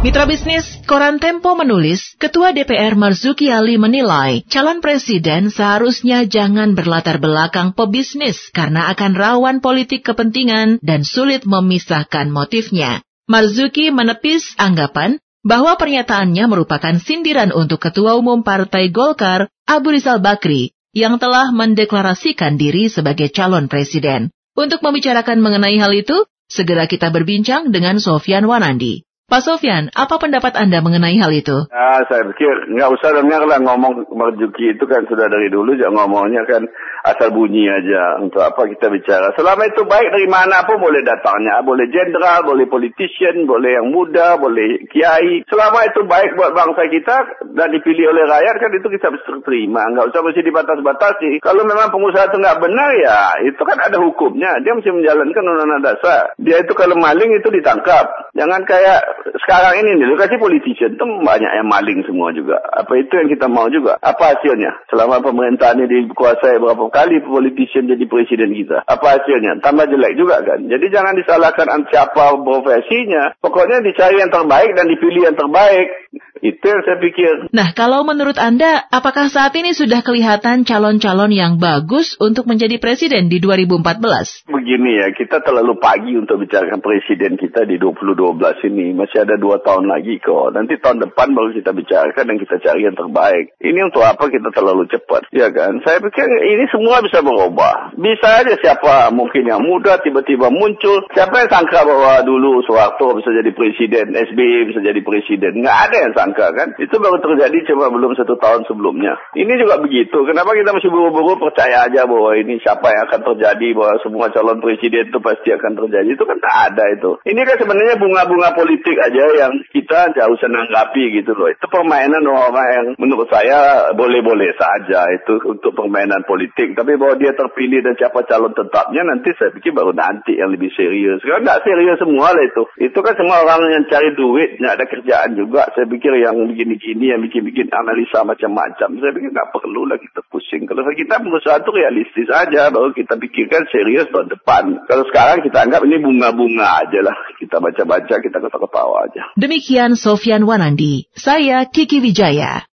Mitra bisnis Koran Tempo menulis, Ketua DPR Marzuki Ali menilai calon presiden seharusnya jangan berlatar belakang pebisnis karena akan rawan politik kepentingan dan sulit memisahkan motifnya. Marzuki menepis anggapan bahwa pernyataannya merupakan sindiran untuk Ketua Umum Partai Golkar, Abu Rizal Bakri, yang telah mendeklarasikan diri sebagai calon presiden. Untuk membicarakan mengenai hal itu, segera kita berbincang dengan Sofian Wanandi. Pak Sofyan, apa pendapat Anda mengenai hal itu? Ah, saya pikir nggak usah dengar lah ngomong Marzuki itu kan sudah dari dulu jangan ngomongnya kan asal bunyi aja untuk apa kita bicara. Selama itu baik dari mana pun boleh datangnya, boleh jenderal, boleh politician, boleh yang muda, boleh kiai. Selama itu baik buat bangsa kita dan dipilih oleh rakyat kan itu kita bisa terima. Nggak usah mesti dibatas-batasi. Kalau memang pengusaha itu nggak benar ya itu kan ada hukumnya. Dia mesti menjalankan undang-undang dasar. Dia itu kalau maling itu ditangkap. Jangan kayak sekarang ini nih, kasih politician itu banyak yang maling semua juga. Apa itu yang kita mau juga? Apa hasilnya? Selama pemerintahan ini dikuasai berapa kali politician jadi presiden kita. Apa hasilnya? Tambah jelek juga kan. Jadi jangan disalahkan siapa profesinya. Pokoknya dicari yang terbaik dan dipilih yang terbaik. Itu yang saya pikir. Nah, kalau menurut Anda, apakah saat ini sudah kelihatan calon-calon yang bagus untuk menjadi presiden di 2014? Begini ya, kita terlalu pagi untuk bicarakan presiden kita di 2012 ini. Masih ada dua tahun lagi kok. Nanti tahun depan baru kita bicarakan dan kita cari yang terbaik. Ini untuk apa kita terlalu cepat? Ya kan? Saya pikir ini semua bisa berubah. Bisa aja siapa mungkin yang muda tiba-tiba muncul. Siapa yang sangka bahwa dulu Soeharto bisa jadi presiden, SBY bisa jadi presiden? Nggak ada yang sangka disangka kan. Itu baru terjadi cuma belum satu tahun sebelumnya. Ini juga begitu. Kenapa kita masih buru-buru percaya aja bahwa ini siapa yang akan terjadi, bahwa semua calon presiden itu pasti akan terjadi. Itu kan tak ada itu. Ini kan sebenarnya bunga-bunga politik aja yang kita jauh senanggapi gitu loh. Itu permainan orang yang menurut saya boleh-boleh saja itu untuk permainan politik. Tapi bahwa dia terpilih dan siapa calon tetapnya nanti saya pikir baru nanti yang lebih serius. Karena tidak serius semua lah itu. Itu kan semua orang yang cari duit, nggak ada kerjaan juga. Saya pikir yang begini-gini, yang bikin-bikin analisa macam-macam. Saya pikir nggak perlu lah kita pusing. Kalau kita berusaha itu realistis aja, baru kita pikirkan serius tahun depan. Kalau sekarang kita anggap ini bunga-bunga aja lah. Kita baca-baca, kita ketawa-ketawa aja. Demikian Sofian Wanandi. Saya Kiki Wijaya.